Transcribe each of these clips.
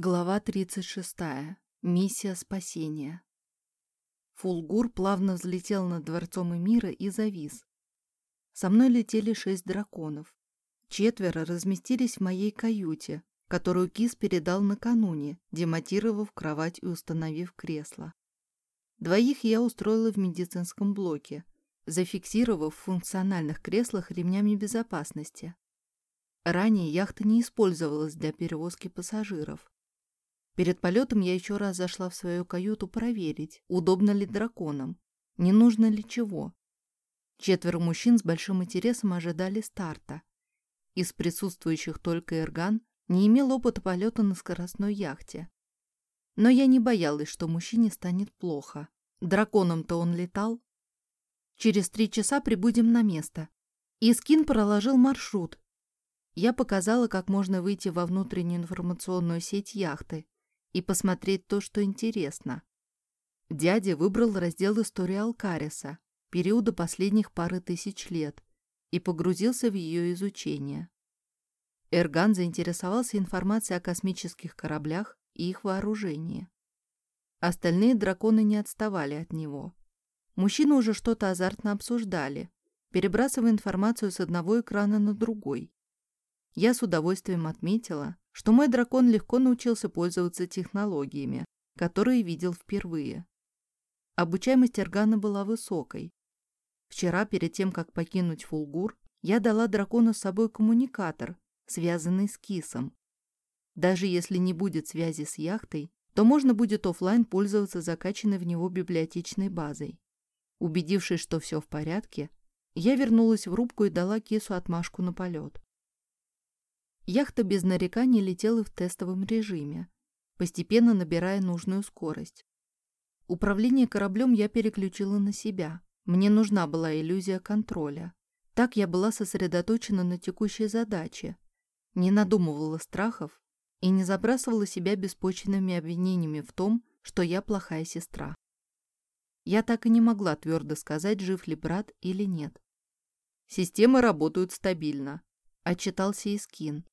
Глава 36. Миссия спасения. Фулгур плавно взлетел над дворцом Эмира и завис. Со мной летели шесть драконов. Четверо разместились в моей каюте, которую Кис передал накануне, демонтировав кровать и установив кресло. Двоих я устроила в медицинском блоке, зафиксировав в функциональных креслах ремнями безопасности. Ранее яхта не использовалась для перевозки пассажиров. Перед полетом я еще раз зашла в свою каюту проверить, удобно ли драконам, не нужно ли чего. Четверо мужчин с большим интересом ожидали старта. Из присутствующих только Эрган не имел опыта полета на скоростной яхте. Но я не боялась, что мужчине станет плохо. Драконом-то он летал. Через три часа прибудем на место. Искин проложил маршрут. Я показала, как можно выйти во внутреннюю информационную сеть яхты и посмотреть то, что интересно. Дядя выбрал раздел истории Алкариса, периода последних пары тысяч лет, и погрузился в ее изучение. Эрган заинтересовался информацией о космических кораблях и их вооружении. Остальные драконы не отставали от него. Мужчины уже что-то азартно обсуждали, перебрасывая информацию с одного экрана на другой. Я с удовольствием отметила, что мой дракон легко научился пользоваться технологиями, которые видел впервые. Обучаемость органа была высокой. Вчера, перед тем, как покинуть Фулгур, я дала дракону с собой коммуникатор, связанный с кисом. Даже если не будет связи с яхтой, то можно будет офлайн пользоваться закачанной в него библиотечной базой. Убедившись, что все в порядке, я вернулась в рубку и дала кису отмашку на полет. Яхта без нареканий летела в тестовом режиме, постепенно набирая нужную скорость. Управление кораблем я переключила на себя. Мне нужна была иллюзия контроля. Так я была сосредоточена на текущей задаче, не надумывала страхов и не забрасывала себя беспочвенными обвинениями в том, что я плохая сестра. Я так и не могла твердо сказать, жив ли брат или нет. «Системы работают стабильно», — отчитался Искин.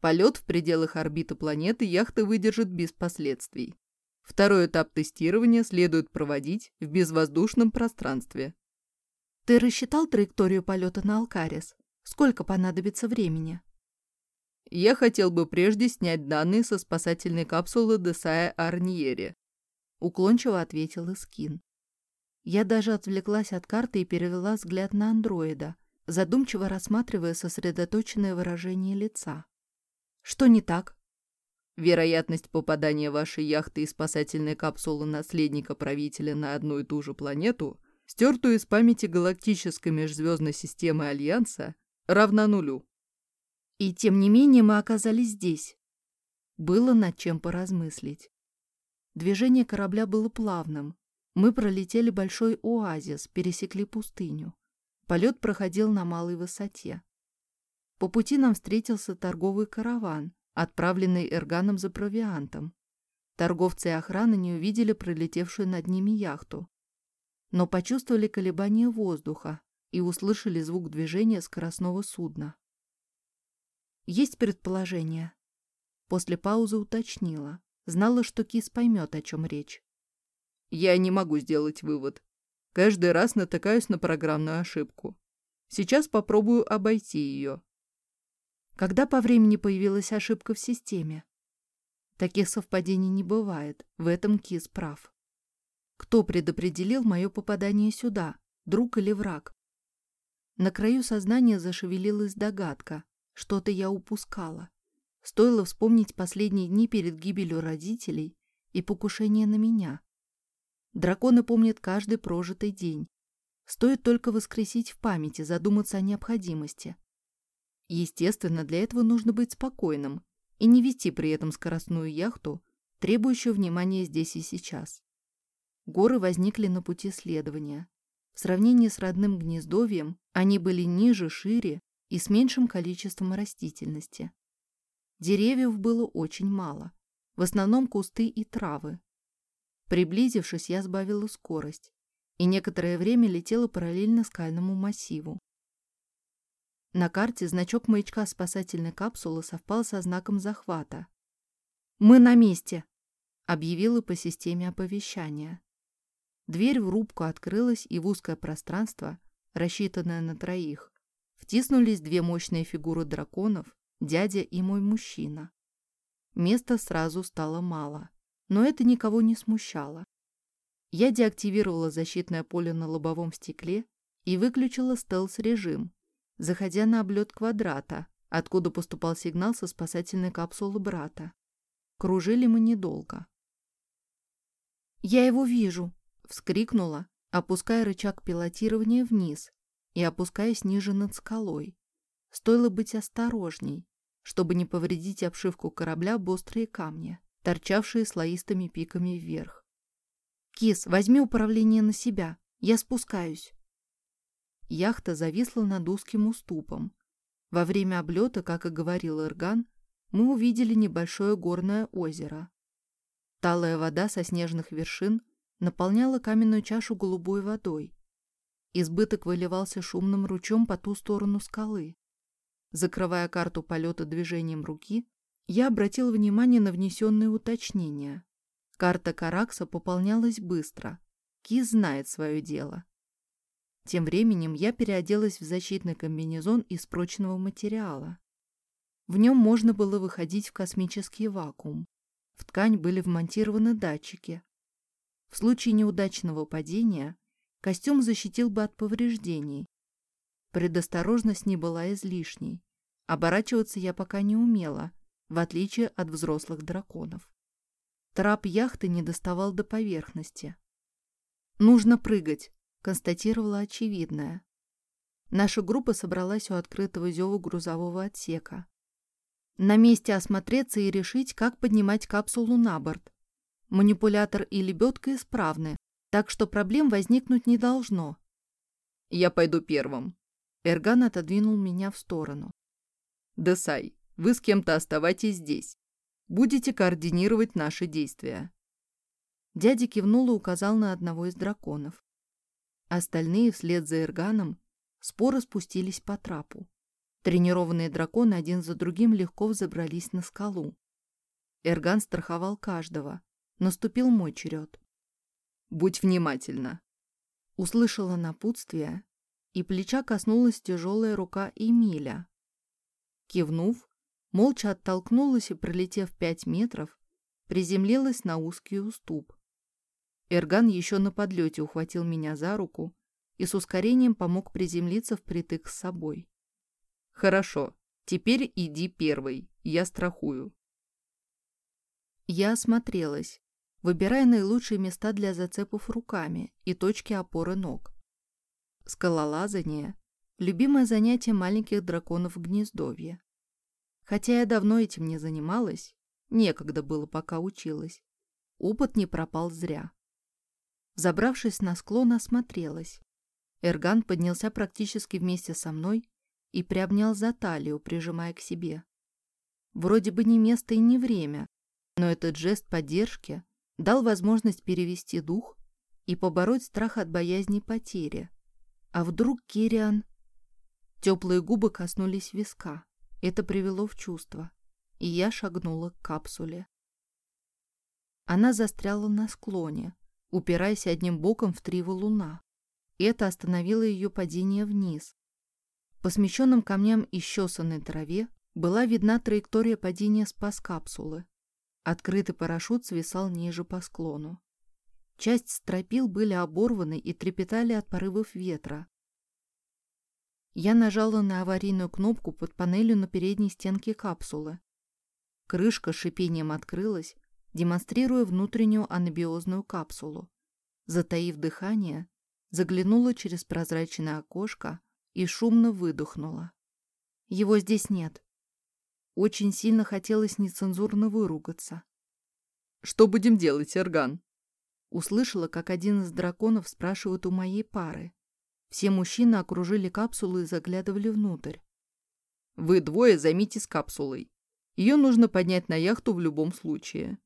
Полет в пределах орбиты планеты яхта выдержит без последствий. Второй этап тестирования следует проводить в безвоздушном пространстве. Ты рассчитал траекторию полета на Алкарис? Сколько понадобится времени? Я хотел бы прежде снять данные со спасательной капсулы Десая Арниери. Уклончиво ответил Искин. Я даже отвлеклась от карты и перевела взгляд на андроида, задумчиво рассматривая сосредоточенное выражение лица. Что не так? Вероятность попадания вашей яхты и спасательной капсулы наследника правителя на одну и ту же планету, стертую из памяти галактической межзвездной системы Альянса, равна нулю. И тем не менее мы оказались здесь. Было над чем поразмыслить. Движение корабля было плавным. Мы пролетели большой оазис, пересекли пустыню. Полет проходил на малой высоте. По пути нам встретился торговый караван, отправленный Эрганом за провиантом. Торговцы и охрана не увидели пролетевшую над ними яхту, но почувствовали колебания воздуха и услышали звук движения скоростного судна. Есть предположение. После паузы уточнила. Знала, что Кис поймет, о чем речь. Я не могу сделать вывод. Каждый раз натыкаюсь на программную ошибку. Сейчас попробую обойти ее. Когда по времени появилась ошибка в системе? Таких совпадений не бывает, в этом Кис прав. Кто предопределил мое попадание сюда, друг или враг? На краю сознания зашевелилась догадка. Что-то я упускала. Стоило вспомнить последние дни перед гибелью родителей и покушение на меня. Драконы помнят каждый прожитый день. Стоит только воскресить в памяти, задуматься о необходимости. Естественно, для этого нужно быть спокойным и не вести при этом скоростную яхту, требующую внимания здесь и сейчас. Горы возникли на пути следования. В сравнении с родным гнездовьем они были ниже, шире и с меньшим количеством растительности. Деревьев было очень мало, в основном кусты и травы. Приблизившись, я сбавила скорость и некоторое время летела параллельно скальному массиву. На карте значок маячка спасательной капсулы совпал со знаком захвата. «Мы на месте!» — объявила по системе оповещания. Дверь в рубку открылась, и в узкое пространство, рассчитанное на троих, втиснулись две мощные фигуры драконов, дядя и мой мужчина. Места сразу стало мало, но это никого не смущало. Я деактивировала защитное поле на лобовом стекле и выключила стелс-режим, заходя на облет квадрата, откуда поступал сигнал со спасательной капсулы брата. Кружили мы недолго. «Я его вижу!» — вскрикнула, опуская рычаг пилотирования вниз и опускаясь ниже над скалой. Стоило быть осторожней, чтобы не повредить обшивку корабля об острые камни, торчавшие слоистыми пиками вверх. «Кис, возьми управление на себя. Я спускаюсь». Яхта зависла над узким уступом. Во время облета, как и говорил Ирган, мы увидели небольшое горное озеро. Талая вода со снежных вершин наполняла каменную чашу голубой водой. Избыток выливался шумным ручьем по ту сторону скалы. Закрывая карту полета движением руки, я обратил внимание на внесенные уточнения. Карта Каракса пополнялась быстро. Киз знает свое дело. Тем временем я переоделась в защитный комбинезон из прочного материала. В нем можно было выходить в космический вакуум. В ткань были вмонтированы датчики. В случае неудачного падения костюм защитил бы от повреждений. Предосторожность не была излишней. Оборачиваться я пока не умела, в отличие от взрослых драконов. Трап яхты не доставал до поверхности. «Нужно прыгать», — констатировала очевидное. Наша группа собралась у открытого зева грузового отсека. На месте осмотреться и решить, как поднимать капсулу на борт. Манипулятор и лебедка исправны, так что проблем возникнуть не должно. «Я пойду первым». Эрган отодвинул меня в сторону. «Десай, вы с кем-то оставайтесь здесь. Будете координировать наши действия». Дядя кивнул и указал на одного из драконов. Остальные, вслед за Эрганом, споро спустились по трапу. Тренированные драконы один за другим легко взобрались на скалу. Эрган страховал каждого. Наступил мой черед. «Будь внимательна!» Услышала напутствие, и плеча коснулась тяжелая рука Эмиля. Кивнув, молча оттолкнулась и, пролетев пять метров, приземлилась на узкий уступ. Эрган еще на подлете ухватил меня за руку и с ускорением помог приземлиться впритык с собой. Хорошо, теперь иди первый, я страхую. Я осмотрелась, выбирая наилучшие места для зацепов руками и точки опоры ног. Скалолазание – любимое занятие маленьких драконов в гнездовье. Хотя я давно этим не занималась, некогда было, пока училась, опыт не пропал зря. Забравшись на склон, осмотрелась. Эрган поднялся практически вместе со мной и приобнял за талию, прижимая к себе. Вроде бы не место и не время, но этот жест поддержки дал возможность перевести дух и побороть страх от боязни потери. А вдруг Кириан... Теплые губы коснулись виска. Это привело в чувство, и я шагнула к капсуле. Она застряла на склоне, упираясь одним боком в три валуна. Это остановило ее падение вниз, по смещенным камням и щесанной траве была видна траектория падения спас-капсулы. Открытый парашют свисал ниже по склону. Часть стропил были оборваны и трепетали от порывов ветра. Я нажала на аварийную кнопку под панелью на передней стенке капсулы. Крышка шипением открылась, демонстрируя внутреннюю анабиозную капсулу. Затаив дыхание, заглянула через прозрачное окошко и шумно выдохнула. Его здесь нет. Очень сильно хотелось нецензурно выругаться. «Что будем делать, Эрган?» Услышала, как один из драконов спрашивает у моей пары. Все мужчины окружили капсулу и заглядывали внутрь. «Вы двое займитесь капсулой. Ее нужно поднять на яхту в любом случае.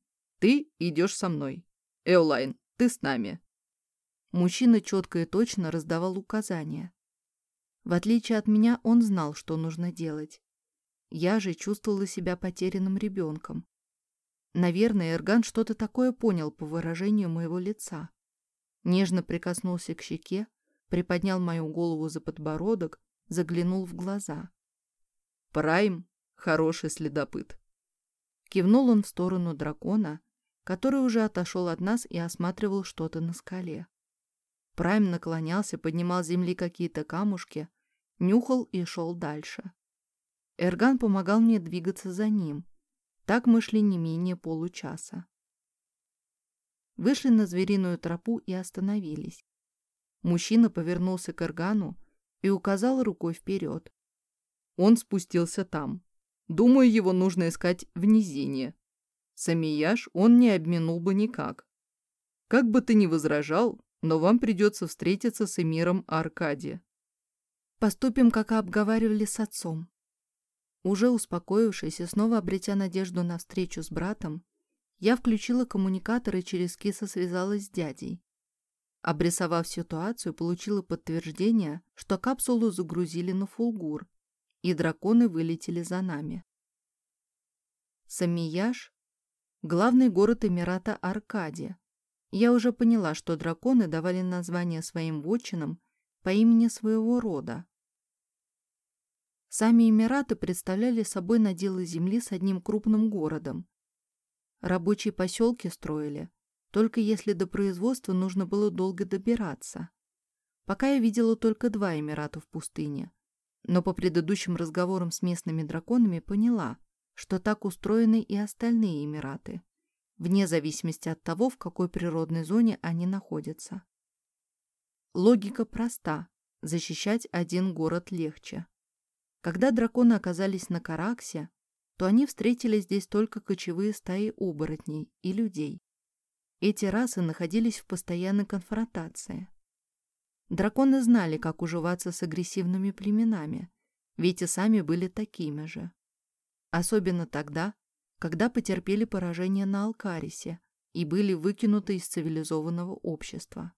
Ты идешь со мной. Эолайн, ты с нами». Мужчина четко и точно раздавал указания. В отличие от меня, он знал, что нужно делать. Я же чувствовала себя потерянным ребенком. Наверное, Эрган что-то такое понял по выражению моего лица. Нежно прикоснулся к щеке, приподнял мою голову за подбородок, заглянул в глаза. «Прайм — хороший следопыт». Кивнул он в сторону дракона, который уже отошел от нас и осматривал что-то на скале. Прайм наклонялся, поднимал с земли какие-то камушки, нюхал и шел дальше. Эрган помогал мне двигаться за ним. Так мы шли не менее получаса. Вышли на звериную тропу и остановились. Мужчина повернулся к Эргану и указал рукой вперед. Он спустился там. Думаю, его нужно искать в низине. Самияш он не обминул бы никак. Как бы ты ни возражал, но вам придется встретиться с эмиром Аркадия. Поступим, как и обговаривали с отцом. Уже успокоившись и снова обретя надежду на встречу с братом, я включила коммуникатор и через киса связалась с дядей. Обрисовав ситуацию, получила подтверждение, что капсулу загрузили на фулгур, и драконы вылетели за нами. Самияш – главный город Эмирата Аркадия. Я уже поняла, что драконы давали название своим вотчинам по имени своего рода. Сами Эмираты представляли собой наделы земли с одним крупным городом. Рабочие поселки строили, только если до производства нужно было долго добираться. Пока я видела только два Эмирата в пустыне, но по предыдущим разговорам с местными драконами поняла, что так устроены и остальные Эмираты, вне зависимости от того, в какой природной зоне они находятся. Логика проста – защищать один город легче. Когда драконы оказались на Караксе, то они встретили здесь только кочевые стаи оборотней и людей. Эти расы находились в постоянной конфронтации. Драконы знали, как уживаться с агрессивными племенами, ведь и сами были такими же. Особенно тогда, когда потерпели поражение на Алкарисе и были выкинуты из цивилизованного общества.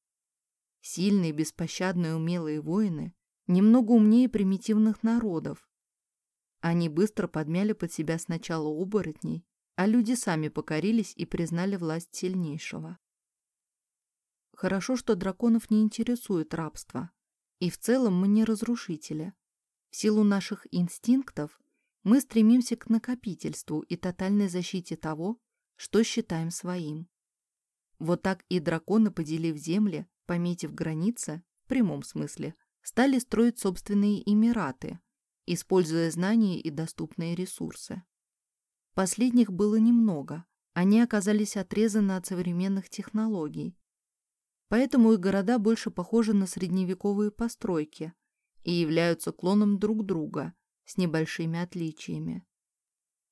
Сильные, беспощадные, умелые воины немного умнее примитивных народов. Они быстро подмяли под себя сначала оборотней, а люди сами покорились и признали власть сильнейшего. Хорошо, что драконов не интересует рабство. И в целом мы не разрушители. В силу наших инстинктов мы стремимся к накопительству и тотальной защите того, что считаем своим. Вот так и драконы, поделив земли, пометив границы, в прямом смысле, стали строить собственные эмираты, используя знания и доступные ресурсы. Последних было немного, они оказались отрезаны от современных технологий. Поэтому их города больше похожи на средневековые постройки и являются клоном друг друга с небольшими отличиями.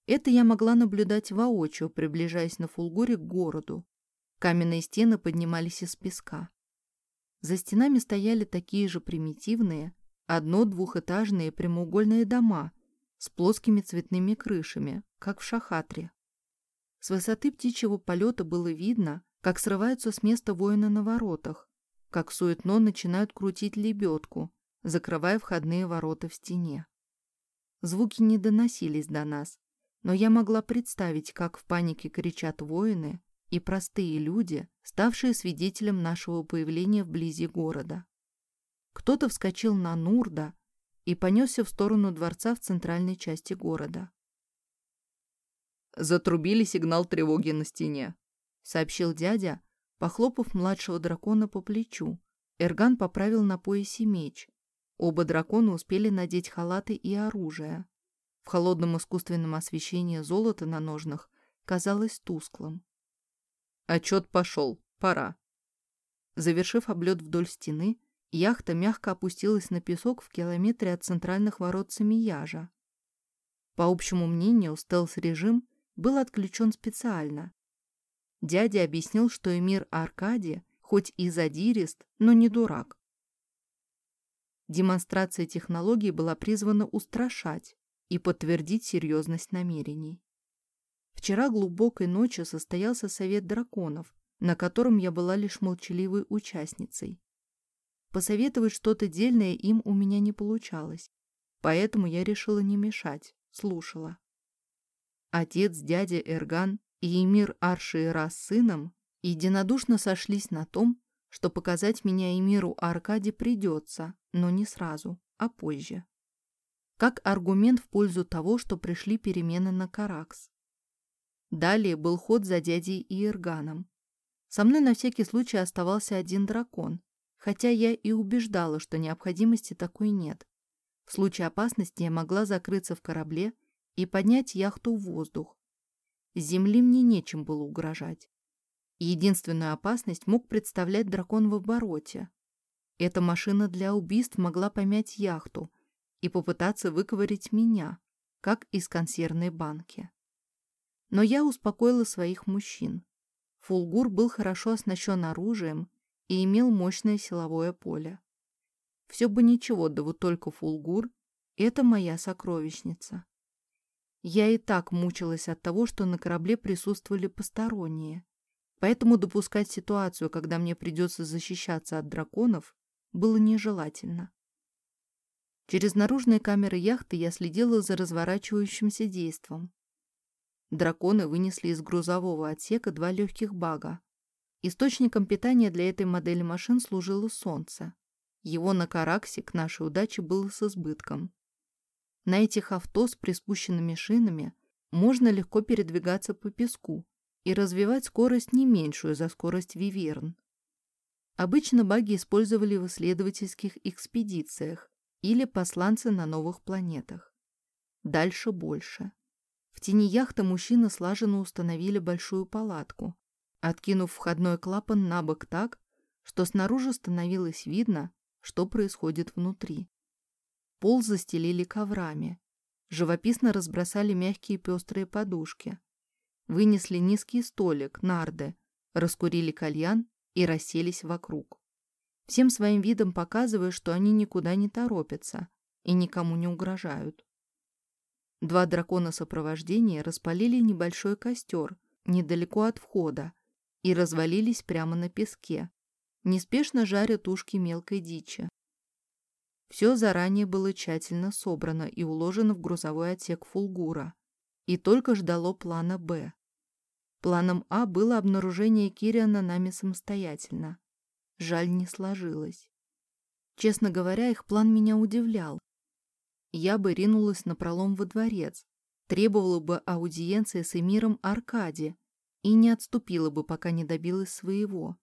Это я могла наблюдать воочию, приближаясь на фулгуре к городу. Каменные стены поднимались из песка. За стенами стояли такие же примитивные, одно-двухэтажные прямоугольные дома с плоскими цветными крышами, как в Шахатре. С высоты птичьего полета было видно, как срываются с места воины на воротах, как суетно начинают крутить лебедку, закрывая входные ворота в стене. Звуки не доносились до нас, но я могла представить, как в панике кричат воины, и простые люди, ставшие свидетелем нашего появления вблизи города. Кто-то вскочил на Нурда и понесся в сторону дворца в центральной части города. «Затрубили сигнал тревоги на стене», — сообщил дядя, похлопав младшего дракона по плечу. Эрган поправил на поясе меч. Оба дракона успели надеть халаты и оружие. В холодном искусственном освещении золота на ножнах казалось тусклым. Отчет пошел. Пора. Завершив облет вдоль стены, яхта мягко опустилась на песок в километре от центральных ворот Самияжа. По общему мнению, стелс-режим был отключен специально. Дядя объяснил, что эмир Аркадия хоть и задирист, но не дурак. Демонстрация технологий была призвана устрашать и подтвердить серьезность намерений. Вчера глубокой ночью состоялся совет драконов, на котором я была лишь молчаливой участницей. Посоветовать что-то дельное им у меня не получалось, поэтому я решила не мешать, слушала. Отец, дядя Эрган и Эмир Аршиера с сыном единодушно сошлись на том, что показать меня Эмиру Аркаде придется, но не сразу, а позже. Как аргумент в пользу того, что пришли перемены на Каракс. Далее был ход за дядей Иерганом. Со мной на всякий случай оставался один дракон, хотя я и убеждала, что необходимости такой нет. В случае опасности я могла закрыться в корабле и поднять яхту в воздух. Земли мне нечем было угрожать. Единственную опасность мог представлять дракон в обороте. Эта машина для убийств могла помять яхту и попытаться выковырить меня, как из консервной банки. Но я успокоила своих мужчин. Фулгур был хорошо оснащен оружием и имел мощное силовое поле. Все бы ничего, да вот только Фулгур — это моя сокровищница. Я и так мучилась от того, что на корабле присутствовали посторонние, Поэтому допускать ситуацию, когда мне придется защищаться от драконов, было нежелательно. Через наружные камеры яхты я следила за разворачивающимся действом. Драконы вынесли из грузового отсека два легких бага. Источником питания для этой модели машин служило солнце. Его на Караксе к нашей удаче было с избытком. На этих авто с приспущенными шинами можно легко передвигаться по песку, и развивать скорость не меньшую за скорость Виверн. Обычно баги использовали в исследовательских экспедициях или посланцы на новых планетах. Дальше больше. В тени яхты мужчины слаженно установили большую палатку, откинув входной клапан на бок так, что снаружи становилось видно, что происходит внутри. Пол застелили коврами. Живописно разбросали мягкие пестрые подушки. Вынесли низкий столик, нарды, раскурили кальян и расселись вокруг. Всем своим видом показывая, что они никуда не торопятся и никому не угрожают. Два дракона сопровождения распалили небольшой костер недалеко от входа и развалились прямо на песке, неспешно жаря тушки мелкой дичи. Все заранее было тщательно собрано и уложено в грузовой отсек фулгура и только ждало плана «Б». Планом А было обнаружение Кириана нами самостоятельно. Жаль, не сложилось. Честно говоря, их план меня удивлял. Я бы ринулась на пролом во дворец, требовала бы аудиенции с эмиром Аркади и не отступила бы, пока не добилась своего.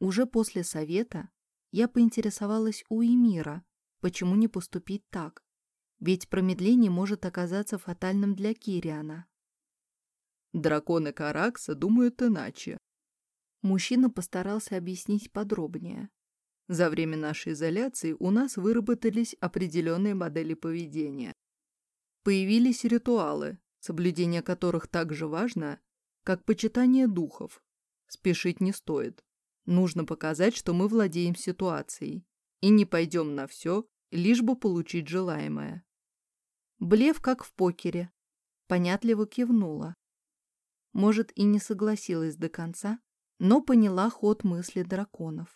Уже после совета я поинтересовалась у эмира, почему не поступить так. Ведь промедление может оказаться фатальным для Кириана. Драконы Каракса думают иначе. Мужчина постарался объяснить подробнее. За время нашей изоляции у нас выработались определенные модели поведения. Появились ритуалы, соблюдение которых так же важно, как почитание духов. Спешить не стоит. Нужно показать, что мы владеем ситуацией и не пойдем на все, лишь бы получить желаемое. Блев, как в покере. Понятливо кивнула. Может, и не согласилась до конца, но поняла ход мысли драконов.